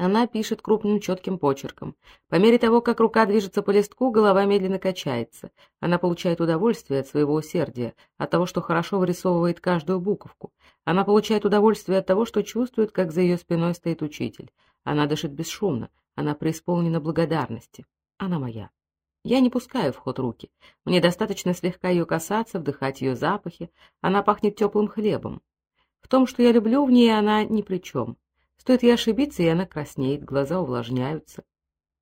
Она пишет крупным четким почерком. По мере того, как рука движется по листку, голова медленно качается. Она получает удовольствие от своего усердия, от того, что хорошо вырисовывает каждую буковку. Она получает удовольствие от того, что чувствует, как за ее спиной стоит учитель. Она дышит бесшумно, она преисполнена благодарности. Она моя. Я не пускаю в ход руки. Мне достаточно слегка ее касаться, вдыхать ее запахи. Она пахнет теплым хлебом. В том, что я люблю в ней, она ни при чем. Стоит ей ошибиться, и она краснеет, глаза увлажняются.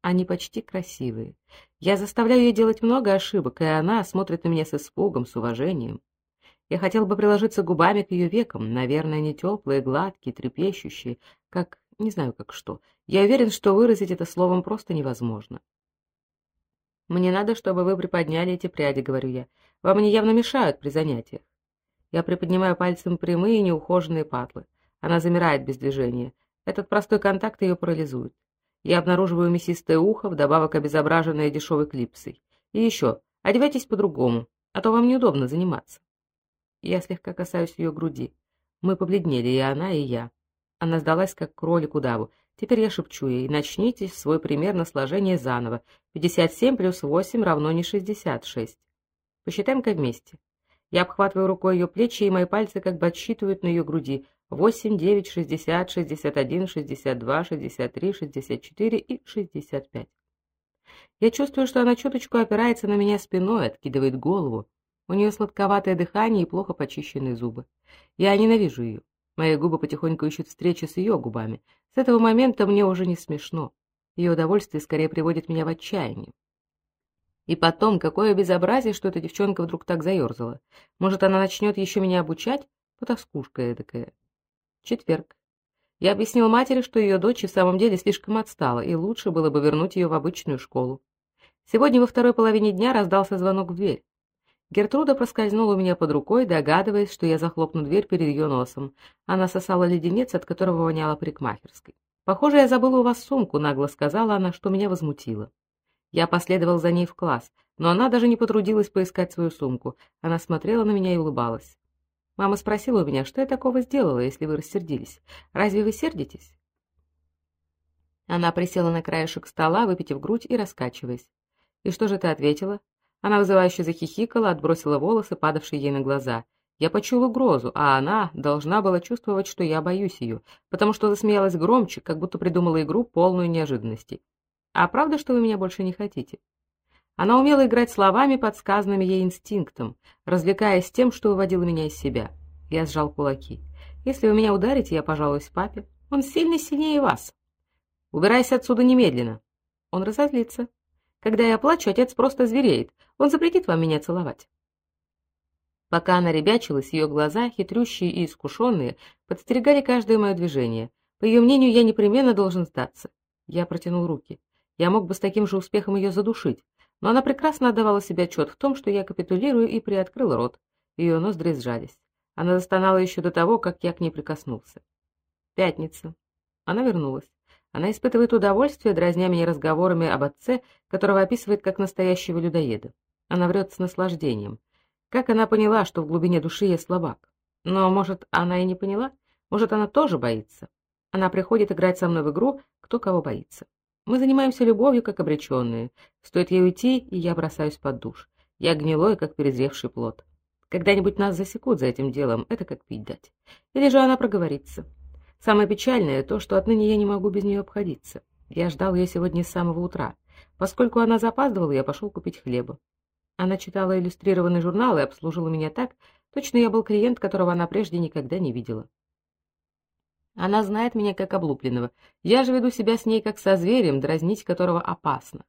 Они почти красивые. Я заставляю ее делать много ошибок, и она смотрит на меня с испугом, с уважением. Я хотел бы приложиться губами к ее векам, наверное, не теплые, гладкие, трепещущие, как... не знаю, как что. Я уверен, что выразить это словом просто невозможно. «Мне надо, чтобы вы приподняли эти пряди», — говорю я. «Вам они явно мешают при занятиях». Я приподнимаю пальцем прямые, неухоженные патлы. Она замирает без движения. Этот простой контакт ее парализует. Я обнаруживаю мясистое ухо, вдобавок обезображенное дешевой клипсой. И еще, одевайтесь по-другому, а то вам неудобно заниматься. Я слегка касаюсь ее груди. Мы побледнели, и она, и я. Она сдалась, как кролик удаву. Теперь я шепчу ей, начните свой пример на сложение заново. 57 плюс 8 равно не 66. Посчитаем-ка вместе. Я обхватываю рукой ее плечи, и мои пальцы как бы отсчитывают на ее груди. 8, 9, 60, 61, 62, 63, 64 и 65. Я чувствую, что она чуточку опирается на меня спиной, откидывает голову. У нее сладковатое дыхание и плохо почищенные зубы. Я ненавижу ее. Мои губы потихоньку ищут встречи с ее губами. С этого момента мне уже не смешно. Ее удовольствие скорее приводит меня в отчаяние. И потом, какое безобразие, что эта девчонка вдруг так заерзала. Может, она начнет еще меня обучать? Потаскушка эдакая. Четверг. Я объяснил матери, что ее дочь в самом деле слишком отстала, и лучше было бы вернуть ее в обычную школу. Сегодня во второй половине дня раздался звонок в дверь. Гертруда проскользнула у меня под рукой, догадываясь, что я захлопну дверь перед ее носом. Она сосала леденец, от которого воняло парикмахерской. «Похоже, я забыла у вас сумку», — нагло сказала она, что меня возмутило. Я последовал за ней в класс, но она даже не потрудилась поискать свою сумку. Она смотрела на меня и улыбалась. Мама спросила у меня, что я такого сделала, если вы рассердились. Разве вы сердитесь? Она присела на краешек стола, выпитив грудь и раскачиваясь. И что же ты ответила? Она вызывающе захихикала, отбросила волосы, падавшие ей на глаза. Я почуял угрозу, а она должна была чувствовать, что я боюсь ее, потому что засмеялась громче, как будто придумала игру, полную неожиданностей. А правда, что вы меня больше не хотите? Она умела играть словами, подсказанными ей инстинктом, развлекаясь тем, что выводило меня из себя. Я сжал кулаки. «Если вы меня ударите, я пожалуюсь папе. Он сильно сильнее вас. Убирайся отсюда немедленно». Он разозлится. Когда я плачу, отец просто звереет. Он запретит вам меня целовать. Пока она ребячилась, ее глаза, хитрющие и искушенные, подстерегали каждое мое движение. По ее мнению, я непременно должен сдаться. Я протянул руки. Я мог бы с таким же успехом ее задушить, но она прекрасно отдавала себе отчет в том, что я капитулирую, и приоткрыла рот. Ее ноздри сжались. Она застонала еще до того, как я к ней прикоснулся. Пятница. Она вернулась. Она испытывает удовольствие, дразня меня разговорами об отце, которого описывает как настоящего людоеда. Она врет с наслаждением. Как она поняла, что в глубине души я слабак? Но, может, она и не поняла? Может, она тоже боится? Она приходит играть со мной в игру «Кто кого боится». Мы занимаемся любовью, как обреченные. Стоит ей уйти, и я бросаюсь под душ. Я гнилой, как перезревший плод. Когда-нибудь нас засекут за этим делом, это как пить дать. Или же она проговорится. Самое печальное то, что отныне я не могу без нее обходиться. Я ждал ее сегодня с самого утра. Поскольку она запаздывала, я пошел купить хлеба. Она читала иллюстрированный журнал и обслужила меня так, точно я был клиент, которого она прежде никогда не видела. Она знает меня как облупленного. Я же веду себя с ней как со зверем, дразнить которого опасно.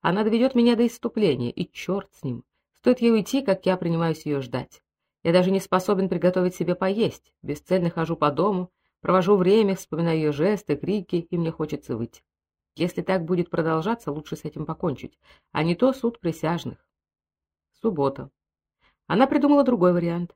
Она доведет меня до иступления, и черт с ним. Стоит ей уйти, как я принимаюсь ее ждать. Я даже не способен приготовить себе поесть. Бесцельно хожу по дому, провожу время, вспоминаю ее жесты, крики, и мне хочется выйти. Если так будет продолжаться, лучше с этим покончить, а не то суд присяжных. Суббота. Она придумала другой вариант.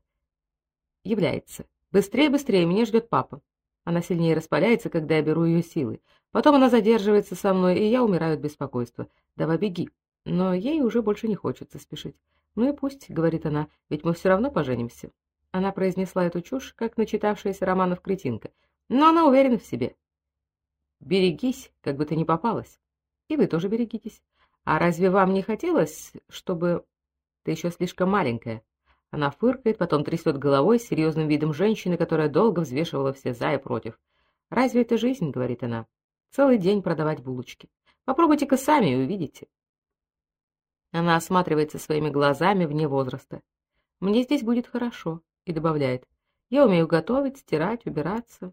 Является. Быстрее, быстрее, меня ждет папа. Она сильнее распаляется, когда я беру ее силы. Потом она задерживается со мной, и я умираю от беспокойства. Давай беги. Но ей уже больше не хочется спешить. Ну и пусть, говорит она, ведь мы все равно поженимся. Она произнесла эту чушь, как начитавшаяся романов кретинка. Но она уверена в себе. Берегись, как бы ты ни попалась. И вы тоже берегитесь. А разве вам не хотелось, чтобы... Ты еще слишком маленькая. Она фыркает, потом трясет головой с серьезным видом женщины, которая долго взвешивала все за и против. «Разве это жизнь?» — говорит она. «Целый день продавать булочки. Попробуйте-ка сами и увидите». Она осматривается своими глазами вне возраста. «Мне здесь будет хорошо», — и добавляет. «Я умею готовить, стирать, убираться».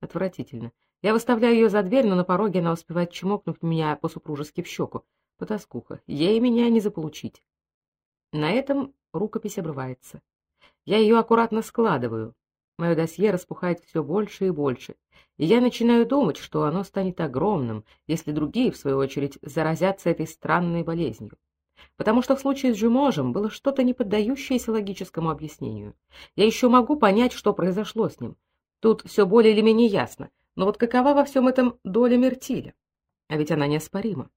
Отвратительно. Я выставляю ее за дверь, но на пороге она успевает чмокнуть меня по-супружески в щеку. Потаскуха. Ей меня не заполучить. На этом рукопись обрывается. Я ее аккуратно складываю. Мое досье распухает все больше и больше. И я начинаю думать, что оно станет огромным, если другие, в свою очередь, заразятся этой странной болезнью. Потому что в случае с Жюможем было что-то не поддающееся логическому объяснению. Я еще могу понять, что произошло с ним. Тут все более или менее ясно. Но вот какова во всем этом доля Мертиля? А ведь она неоспорима.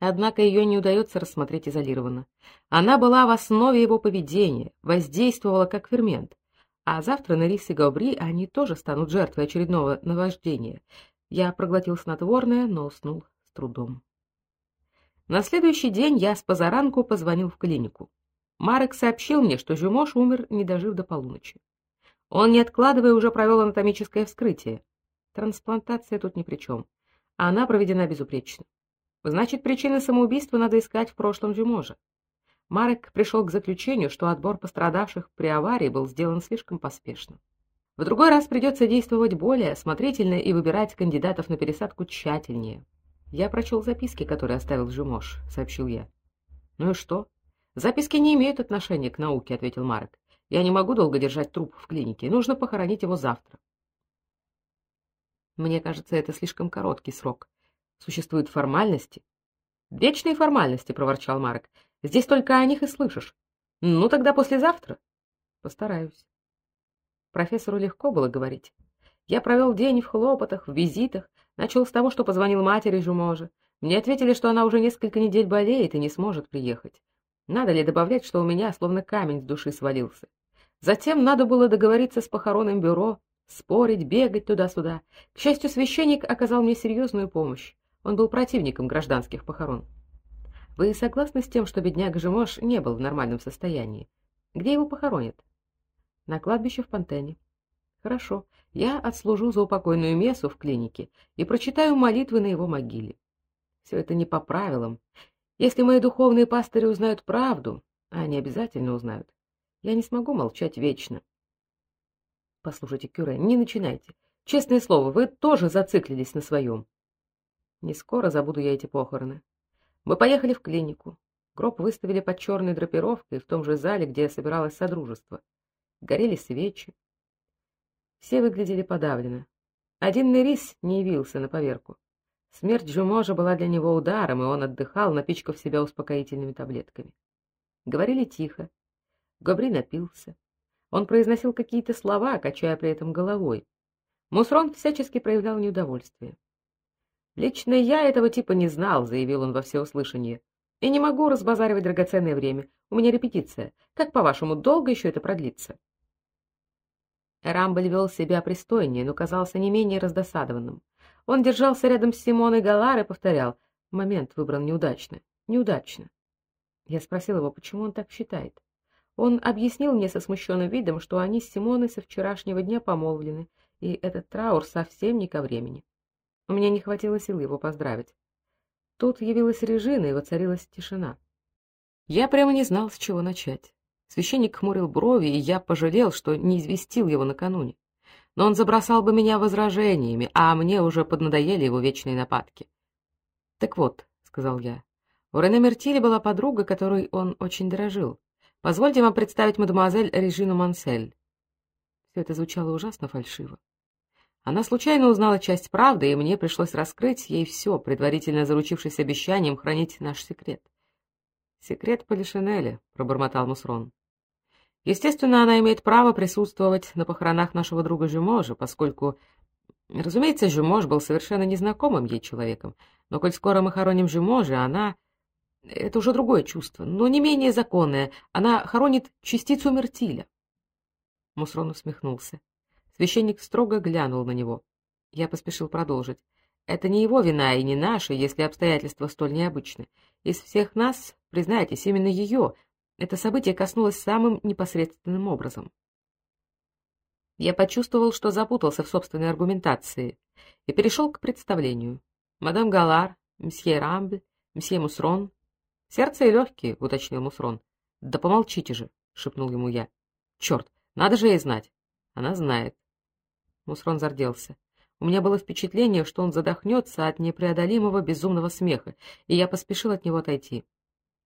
Однако ее не удается рассмотреть изолированно. Она была в основе его поведения, воздействовала как фермент. А завтра Нерис и Габри, они тоже станут жертвой очередного наваждения. Я проглотил снотворное, но уснул с трудом. На следующий день я с позаранку позвонил в клинику. Марек сообщил мне, что Жюмош умер, не дожив до полуночи. Он, не откладывая, уже провел анатомическое вскрытие. Трансплантация тут ни при чем. Она проведена безупречно. Значит, причины самоубийства надо искать в прошлом Жюможа. Марек пришел к заключению, что отбор пострадавших при аварии был сделан слишком поспешно. В другой раз придется действовать более осмотрительно и выбирать кандидатов на пересадку тщательнее. Я прочел записки, которые оставил Жюмош, сообщил я. Ну и что? Записки не имеют отношения к науке, ответил Марек. Я не могу долго держать труп в клинике. Нужно похоронить его завтра. Мне кажется, это слишком короткий срок. Существуют формальности. Вечные формальности, проворчал Марк. Здесь только о них и слышишь. Ну тогда послезавтра. Постараюсь. Профессору легко было говорить. Я провел день в хлопотах, в визитах, начал с того, что позвонил матери Жуможа. Мне ответили, что она уже несколько недель болеет и не сможет приехать. Надо ли добавлять, что у меня словно камень с души свалился? Затем надо было договориться с похоронным бюро, спорить, бегать туда-сюда. К счастью, священник оказал мне серьезную помощь. Он был противником гражданских похорон. Вы согласны с тем, что бедняга Жемош не был в нормальном состоянии? Где его похоронят? На кладбище в Пантене. Хорошо. Я отслужу за упокойную мессу в клинике и прочитаю молитвы на его могиле. Все это не по правилам. Если мои духовные пастыри узнают правду, а они обязательно узнают, я не смогу молчать вечно. Послушайте, Кюре, не начинайте. Честное слово, вы тоже зациклились на своем. Не скоро забуду я эти похороны. Мы поехали в клинику. Гроб выставили под черной драпировкой в том же зале, где собиралось содружество. Горели свечи. Все выглядели подавленно. Один Нерис не явился на поверку. Смерть Джуможа была для него ударом, и он отдыхал, напичкав себя успокоительными таблетками. Говорили тихо, Габри напился. Он произносил какие-то слова, качая при этом головой. Мусрон всячески проявлял неудовольствие. «Лично я этого типа не знал», — заявил он во всеуслышание. «И не могу разбазаривать драгоценное время. У меня репетиция. Как, по-вашему, долго еще это продлится?» Рамбль вел себя пристойнее, но казался не менее раздосадованным. Он держался рядом с Симоной Галар и повторял. Момент выбран неудачно. Неудачно. Я спросил его, почему он так считает. Он объяснил мне со смущенным видом, что они с Симоной со вчерашнего дня помолвлены, и этот траур совсем не ко времени. Меня не хватило сил его поздравить. Тут явилась Режина, и воцарилась тишина. Я прямо не знал, с чего начать. Священник хмурил брови, и я пожалел, что не известил его накануне. Но он забросал бы меня возражениями, а мне уже поднадоели его вечные нападки. «Так вот», — сказал я, — у Рене Мертили была подруга, которой он очень дорожил. Позвольте вам представить мадемуазель Режину Мансель. Все это звучало ужасно фальшиво. Она случайно узнала часть правды, и мне пришлось раскрыть ей все, предварительно заручившись обещанием хранить наш секрет. «Секрет Полишинеля», — пробормотал Мусрон. «Естественно, она имеет право присутствовать на похоронах нашего друга Жюможа, поскольку, разумеется, Жюмож был совершенно незнакомым ей человеком, но коль скоро мы хороним Жюможа, она это уже другое чувство, но не менее законное. Она хоронит частицу Мертиля. Мусрон усмехнулся. Священник строго глянул на него. Я поспешил продолжить. Это не его вина и не наша, если обстоятельства столь необычны. Из всех нас, признайтесь, именно ее это событие коснулось самым непосредственным образом. Я почувствовал, что запутался в собственной аргументации, и перешел к представлению. Мадам Галар, мсье Рамбль, мсье Мусрон. Сердце и легкие, уточнил Мусрон. Да помолчите же, шепнул ему я. Черт, надо же ей знать. Она знает. Мусрон зарделся. У меня было впечатление, что он задохнется от непреодолимого безумного смеха, и я поспешил от него отойти.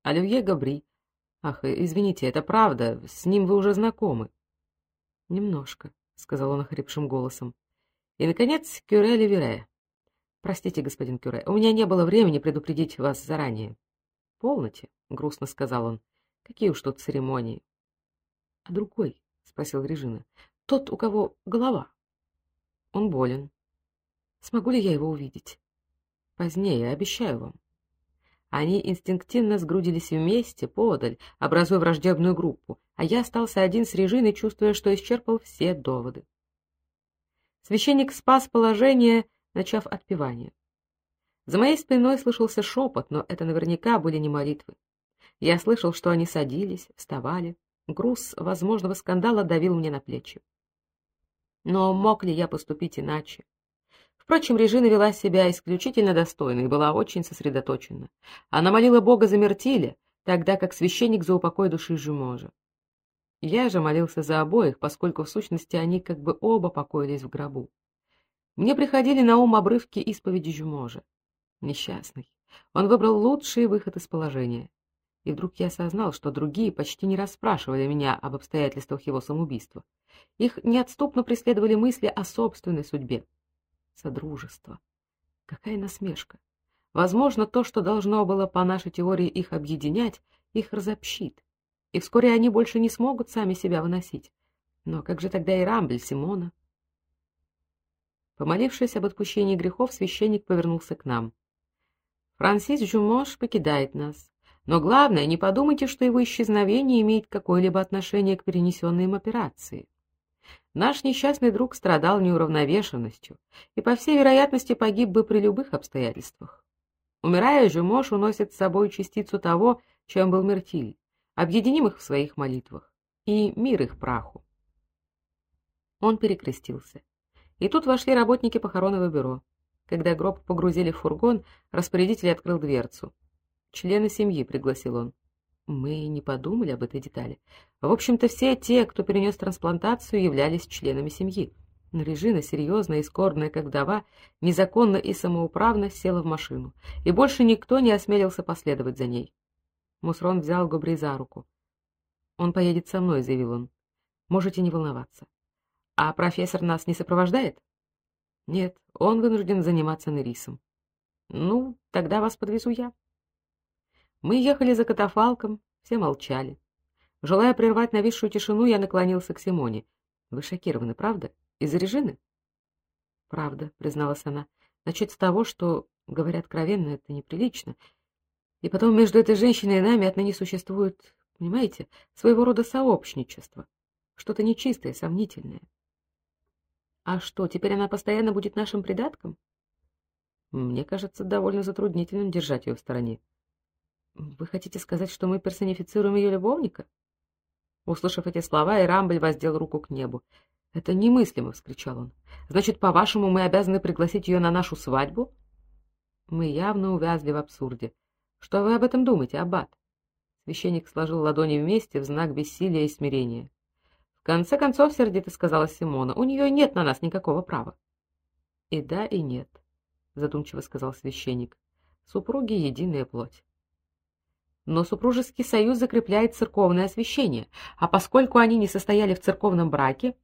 Оливье Габри. Ах, извините, это правда, с ним вы уже знакомы. Немножко, сказал он охрипшим голосом. И наконец, Кюре Ливере. Простите, господин Кюре, у меня не было времени предупредить вас заранее. Полноте, грустно сказал он. Какие уж тут церемонии. А другой, спросил Режина. Тот, у кого голова. Он болен. Смогу ли я его увидеть? Позднее, обещаю вам. Они инстинктивно сгрудились вместе, подаль, образуя враждебную группу, а я остался один с Режиной, чувствуя, что исчерпал все доводы. Священник спас положение, начав отпевание. За моей спиной слышался шепот, но это наверняка были не молитвы. Я слышал, что они садились, вставали. Груз возможного скандала давил мне на плечи. Но мог ли я поступить иначе? Впрочем, Режина вела себя исключительно достойно и была очень сосредоточена. Она молила Бога за Мертиля, тогда как священник за упокой души Жуможа. Я же молился за обоих, поскольку в сущности они как бы оба покоились в гробу. Мне приходили на ум обрывки исповеди Жуможа. Несчастный. Он выбрал лучший выход из положения. И вдруг я осознал, что другие почти не расспрашивали меня об обстоятельствах его самоубийства. Их неотступно преследовали мысли о собственной судьбе. Содружество. Какая насмешка. Возможно, то, что должно было по нашей теории их объединять, их разобщит. И вскоре они больше не смогут сами себя выносить. Но как же тогда и Рамбль, Симона? Помолившись об отпущении грехов, священник повернулся к нам. Франсис Жумош покидает нас. Но главное, не подумайте, что его исчезновение имеет какое-либо отношение к перенесенной им операции. Наш несчастный друг страдал неуравновешенностью и, по всей вероятности, погиб бы при любых обстоятельствах. Умирая же, Мош уносит с собой частицу того, чем был Мертиль, объединим их в своих молитвах, и мир их праху. Он перекрестился. И тут вошли работники похоронного бюро. Когда гроб погрузили в фургон, распорядитель открыл дверцу. «Члены семьи», — пригласил он. Мы не подумали об этой детали. В общем-то, все те, кто перенес трансплантацию, являлись членами семьи. Но Режина, серьезная и скорбная, как вдова, незаконно и самоуправно села в машину, и больше никто не осмелился последовать за ней. Мусрон взял Гобри за руку. «Он поедет со мной», — заявил он. «Можете не волноваться». «А профессор нас не сопровождает?» «Нет, он вынужден заниматься нерисом». «Ну, тогда вас подвезу я». Мы ехали за катафалком, все молчали. Желая прервать нависшую тишину, я наклонился к Симоне. Вы шокированы, правда? Из-за Режины? Правда, призналась она. Начать с того, что, говоря откровенно, это неприлично. И потом между этой женщиной и нами отныне существует, понимаете, своего рода сообщничество. Что-то нечистое, сомнительное. А что, теперь она постоянно будет нашим придатком? Мне кажется, довольно затруднительным держать ее в стороне. Вы хотите сказать, что мы персонифицируем ее любовника? Услышав эти слова, Ирамбль воздел руку к небу. Это немыслимо, вскричал он. Значит, по-вашему, мы обязаны пригласить ее на нашу свадьбу? Мы явно увязли в абсурде. Что вы об этом думаете, аббат? Священник сложил ладони вместе в знак бессилия и смирения. В конце концов, сердито сказала Симона, у нее нет на нас никакого права. И да, и нет, задумчиво сказал священник. Супруги единая плоть. Но супружеский союз закрепляет церковное освящение, а поскольку они не состояли в церковном браке,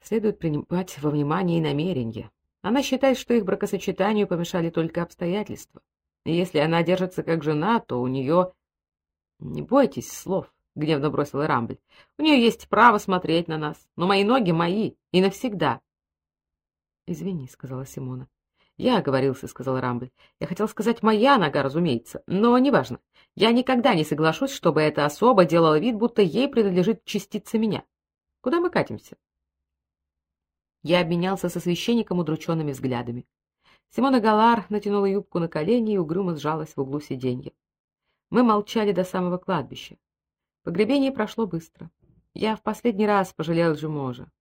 следует принимать во внимание и намерения. Она считает, что их бракосочетанию помешали только обстоятельства. И если она держится как жена, то у нее... Не бойтесь слов, гневно бросила Рамбль. У нее есть право смотреть на нас, но мои ноги мои и навсегда. Извини, сказала Симона. Я оговорился, сказал Рамбль. Я хотел сказать моя нога, разумеется, но неважно. Я никогда не соглашусь, чтобы эта особа делала вид, будто ей принадлежит частица меня. Куда мы катимся? Я обменялся со священником удрученными взглядами. Симона Галар натянула юбку на колени и угрюмо сжалась в углу сиденья. Мы молчали до самого кладбища. Погребение прошло быстро. Я в последний раз пожалел Жуможа.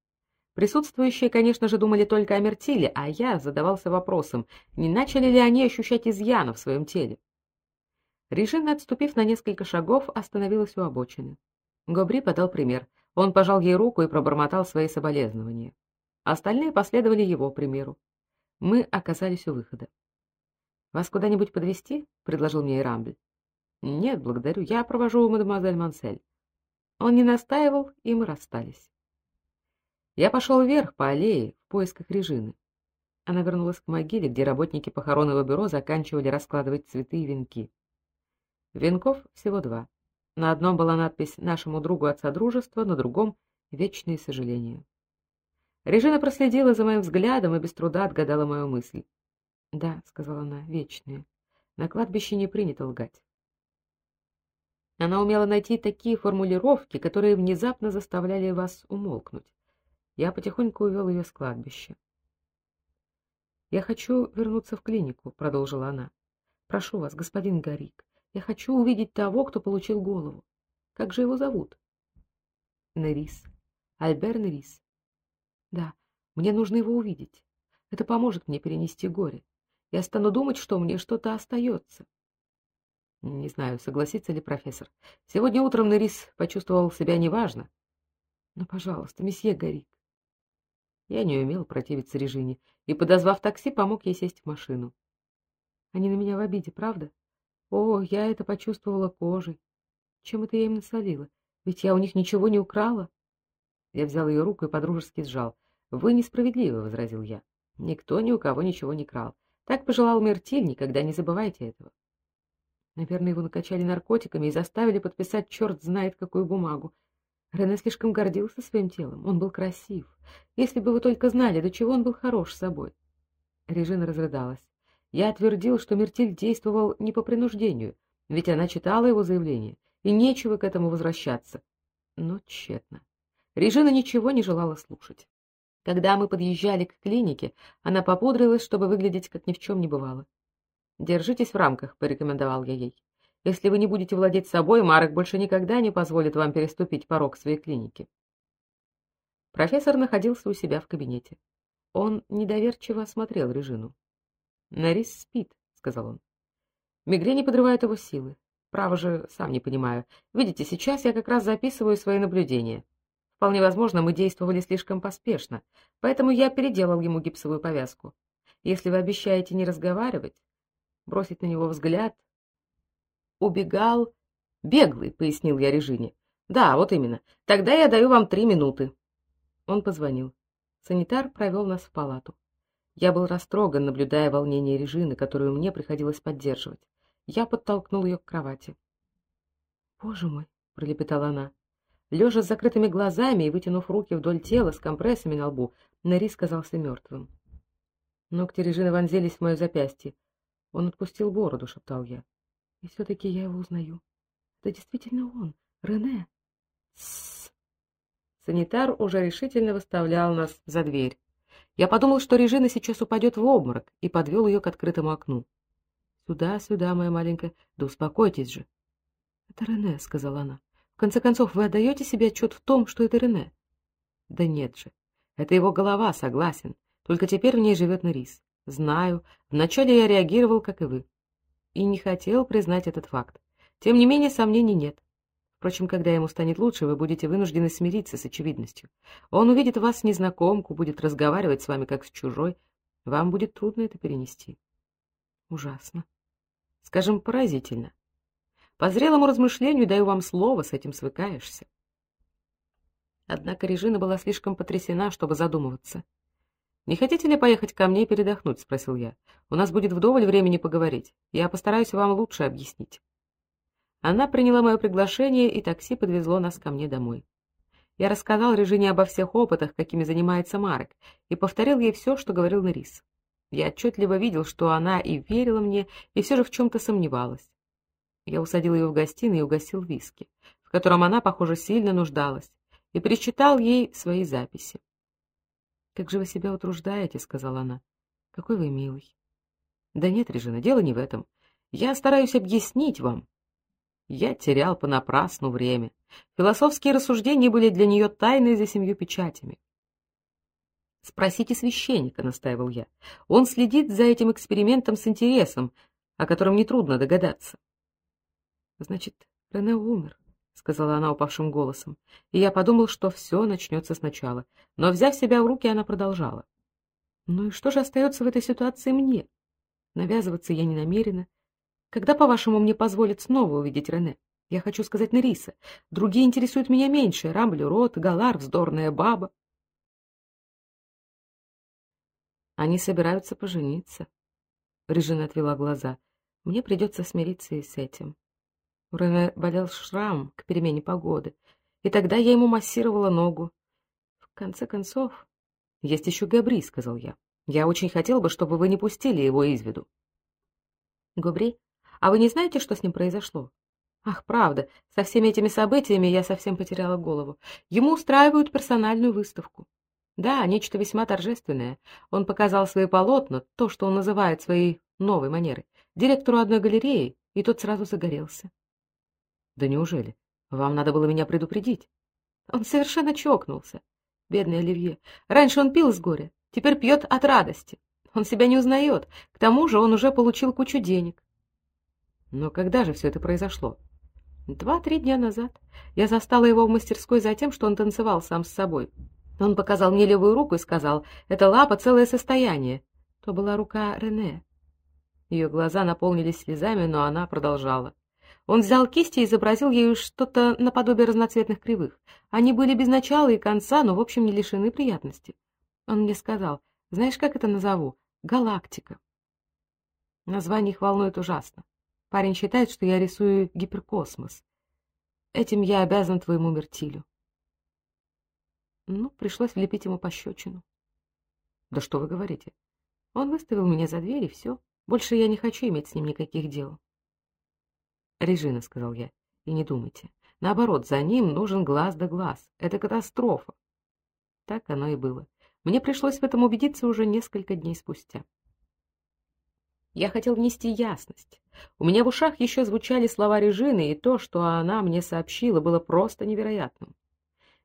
Присутствующие, конечно же, думали только о Мертиле, а я задавался вопросом, не начали ли они ощущать изъяна в своем теле. Режина, отступив на несколько шагов, остановилась у обочины. Гобри подал пример. Он пожал ей руку и пробормотал свои соболезнования. Остальные последовали его примеру. Мы оказались у выхода. «Вас куда-нибудь подвести? предложил мне Ирамбль. «Нет, благодарю. Я провожу мадемуазель Мансель». Он не настаивал, и мы расстались. Я пошел вверх по аллее в поисках Режины. Она вернулась к могиле, где работники похоронного бюро заканчивали раскладывать цветы и венки. Венков всего два. На одном была надпись «Нашему другу от Содружества», на другом «Вечные сожаления». Режина проследила за моим взглядом и без труда отгадала мою мысль. «Да», — сказала она, — «вечные. На кладбище не принято лгать». Она умела найти такие формулировки, которые внезапно заставляли вас умолкнуть. Я потихоньку увел ее с кладбища. «Я хочу вернуться в клинику», — продолжила она. «Прошу вас, господин Гарик, я хочу увидеть того, кто получил голову. Как же его зовут?» «Нерис. Альбер Нерис». «Да, мне нужно его увидеть. Это поможет мне перенести горе. Я стану думать, что мне что-то остается». Не знаю, согласится ли профессор. Сегодня утром Нерис почувствовал себя неважно. Но, пожалуйста, месье Гарик, я не умел противиться Режине и, подозвав такси, помог ей сесть в машину. Они на меня в обиде, правда? О, я это почувствовала кожей. Чем это я им насолила? Ведь я у них ничего не украла. Я взял ее руку и подружески сжал. Вы несправедливы, возразил я. Никто ни у кого ничего не крал. Так пожелал Мертиль, никогда не забывайте этого. Наверное, его накачали наркотиками и заставили подписать черт знает какую бумагу. Рене слишком гордился своим телом. Он был красив. Если бы вы только знали, до чего он был хорош собой. Режина разрыдалась. Я отвердил, что Мертиль действовал не по принуждению, ведь она читала его заявление, и нечего к этому возвращаться. Но тщетно. Режина ничего не желала слушать. Когда мы подъезжали к клинике, она попудрилась, чтобы выглядеть, как ни в чем не бывало. «Держитесь в рамках», — порекомендовал я ей. Если вы не будете владеть собой, Марек больше никогда не позволит вам переступить порог своей клиники. Профессор находился у себя в кабинете. Он недоверчиво осмотрел Режину. «Нарис спит», — сказал он. Мигрени подрывают его силы. Право же, сам не понимаю. Видите, сейчас я как раз записываю свои наблюдения. Вполне возможно, мы действовали слишком поспешно, поэтому я переделал ему гипсовую повязку. Если вы обещаете не разговаривать, бросить на него взгляд, убегал... Беглый, пояснил я Режине. Да, вот именно. Тогда я даю вам три минуты. Он позвонил. Санитар провел нас в палату. Я был растроган, наблюдая волнение Режины, которую мне приходилось поддерживать. Я подтолкнул ее к кровати. «Боже мой!» — пролепетала она. Лежа с закрытыми глазами и вытянув руки вдоль тела с компрессами на лбу, Нерис казался мертвым. Ногти Режины вонзились в мое запястье. Он отпустил бороду, шептал я. И все-таки я его узнаю. Это действительно он, Рене. Тссс. Санитар уже решительно выставлял нас за дверь. Я подумал, что Режина сейчас упадет в обморок, и подвел ее к открытому окну. «Сюда, сюда, моя маленькая, да успокойтесь же». «Это Рене», — сказала она. «В конце концов, вы отдаете себе отчет в том, что это Рене?» «Да нет же. Это его голова, согласен. Только теперь в ней живет Нерис. Знаю. Вначале я реагировал, как и вы и не хотел признать этот факт. Тем не менее, сомнений нет. Впрочем, когда ему станет лучше, вы будете вынуждены смириться с очевидностью. Он увидит вас незнакомку, будет разговаривать с вами как с чужой. Вам будет трудно это перенести. Ужасно. Скажем, поразительно. По зрелому размышлению даю вам слово, с этим свыкаешься. Однако Режина была слишком потрясена, чтобы задумываться. «Не хотите ли поехать ко мне передохнуть?» — спросил я. «У нас будет вдоволь времени поговорить. Я постараюсь вам лучше объяснить». Она приняла мое приглашение, и такси подвезло нас ко мне домой. Я рассказал Режине обо всех опытах, какими занимается Марек, и повторил ей все, что говорил Нарис. Я отчетливо видел, что она и верила мне, и все же в чем-то сомневалась. Я усадил ее в гостиной и угостил виски, в котором она, похоже, сильно нуждалась, и перечитал ей свои записи. «Как же вы себя утруждаете», — сказала она. «Какой вы милый». «Да нет, Режина, дело не в этом. Я стараюсь объяснить вам». Я терял понапрасну время. Философские рассуждения были для нее тайной за семью печатями. «Спросите священника», — настаивал я. «Он следит за этим экспериментом с интересом, о котором нетрудно догадаться». «Значит, Рене умер», — сказала она упавшим голосом, и я подумал, что все начнется сначала. Но, взяв себя в руки, она продолжала. «Ну и что же остается в этой ситуации мне? Навязываться я не намерена. Когда, по-вашему, мне позволят снова увидеть Рене? Я хочу сказать Нериса. Другие интересуют меня меньше. Рамблю, Рот, Галар, вздорная баба. Они собираются пожениться. Режина отвела глаза. Мне придется смириться и с этим. У Рене болел шрам к перемене погоды, и тогда я ему массировала ногу. В конце концов... Есть еще Габри, сказал я. Я очень хотел бы, чтобы вы не пустили его из виду. Габри, а вы не знаете, что с ним произошло? Ах, правда, со всеми этими событиями я совсем потеряла голову. Ему устраивают персональную выставку. Да, нечто весьма торжественное. Он показал свои полотна, то, что он называет своей новой манерой, директору одной галереи, и тот сразу загорелся. Да неужели? Вам надо было меня предупредить. Он совершенно чокнулся. Бедный Оливье. Раньше он пил с горя, теперь пьет от радости. Он себя не узнает. К тому же он уже получил кучу денег. Но когда же все это произошло? Два-три дня назад. Я застала его в мастерской за тем, что он танцевал сам с собой. Он показал мне левую руку и сказал, «Это лапа целое состояние». То была рука Рене. Ее глаза наполнились слезами, но она продолжала. Он взял кисти и изобразил ею что-то наподобие разноцветных кривых. Они были без начала и конца, но, в общем, не лишены приятности. Он мне сказал, знаешь, как это назову? Галактика. Название их волнует ужасно. Парень считает, что я рисую гиперкосмос. Этим я обязан твоему Мертилю. Ну, пришлось влепить ему пощечину. Да что вы говорите? Он выставил меня за дверь, и все. Больше я не хочу иметь с ним никаких дел. Режина, сказал я, и не думайте. Наоборот, за ним нужен глаз да глаз. Это катастрофа. Так оно и было. Мне пришлось в этом убедиться уже несколько дней спустя. Я хотел внести ясность. У меня в ушах еще звучали слова Режины, и то, что она мне сообщила, было просто невероятным.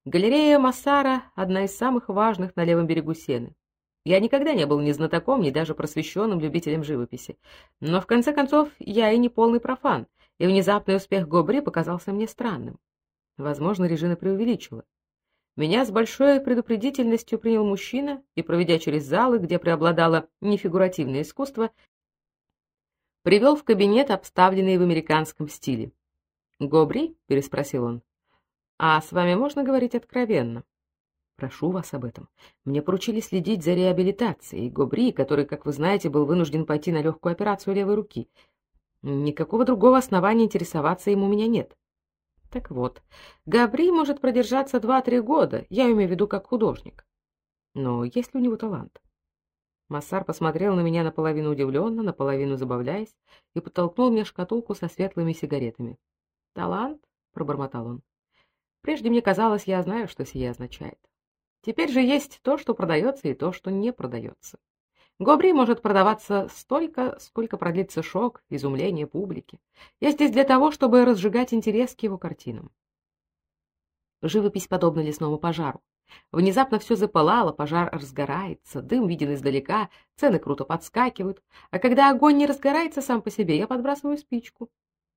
Галерея Массара – одна из самых важных на левом берегу Сены. Я никогда не был ни знатоком, ни даже просвещенным любителем живописи. Но, в конце концов, я и не полный профан, и внезапный успех Гобри показался мне странным. Возможно, Режина преувеличила. Меня с большой предупредительностью принял мужчина и, проведя через залы, где преобладало нефигуративное искусство, привел в кабинет, обставленный в американском стиле. «Гобри?» — переспросил он. А с вами можно говорить откровенно? Прошу вас об этом. Мне поручили следить за реабилитацией Гобри, который, как вы знаете, был вынужден пойти на легкую операцию левой руки. Никакого другого основания интересоваться им у меня нет. Так вот, Габри может продержаться два-три года, я имею в виду как художник. Но есть ли у него талант? Массар посмотрел на меня наполовину удивленно, наполовину забавляясь, и подтолкнул мне шкатулку со светлыми сигаретами. «Талант?» — пробормотал он. Прежде мне казалось, я знаю, что сие означает. Теперь же есть то, что продается, и то, что не продается. Гобри может продаваться столько, сколько продлится шок, изумление публики. Я здесь для того, чтобы разжигать интерес к его картинам. Живопись подобна лесному пожару. Внезапно все запылало, пожар разгорается, дым виден издалека, цены круто подскакивают, а когда огонь не разгорается сам по себе, я подбрасываю спичку.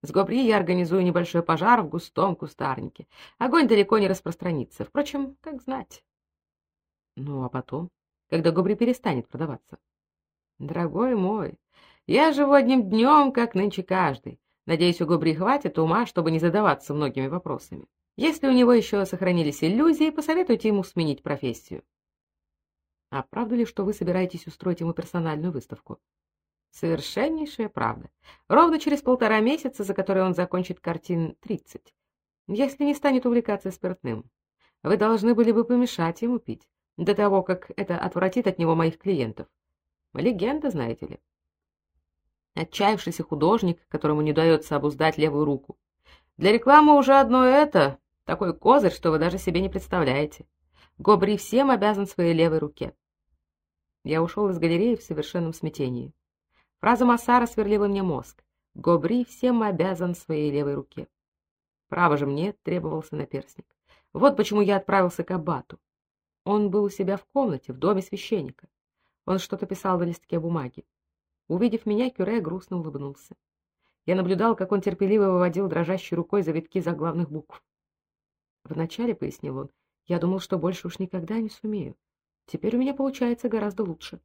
С Гобри я организую небольшой пожар в густом кустарнике. Огонь далеко не распространится. Впрочем, как знать. Ну, а потом, когда Гобри перестанет продаваться? Дорогой мой, я живу одним днем, как нынче каждый. Надеюсь, у Гобри хватит ума, чтобы не задаваться многими вопросами. Если у него еще сохранились иллюзии, посоветуйте ему сменить профессию. А правда ли, что вы собираетесь устроить ему персональную выставку? Совершеннейшая правда. Ровно через полтора месяца, за которые он закончит картин тридцать. Если не станет увлекаться спиртным. Вы должны были бы помешать ему пить, до того, как это отвратит от него моих клиентов. Легенда, знаете ли. Отчаявшийся художник, которому не удается обуздать левую руку. Для рекламы уже одно это, такой козырь, что вы даже себе не представляете. Гобри всем обязан своей левой руке. Я ушел из галереи в совершенном смятении. Фраза Массара сверлила мне мозг. Гобри всем обязан своей левой руке. Право же мне требовался наперсник. Вот почему я отправился к аббату. Он был у себя в комнате, в доме священника. Он что-то писал на листке бумаги. Увидев меня, Кюре грустно улыбнулся. Я наблюдал, как он терпеливо выводил дрожащей рукой завитки заглавных букв. Вначале, пояснил он, я думал, что больше уж никогда не сумею. Теперь у меня получается гораздо лучше.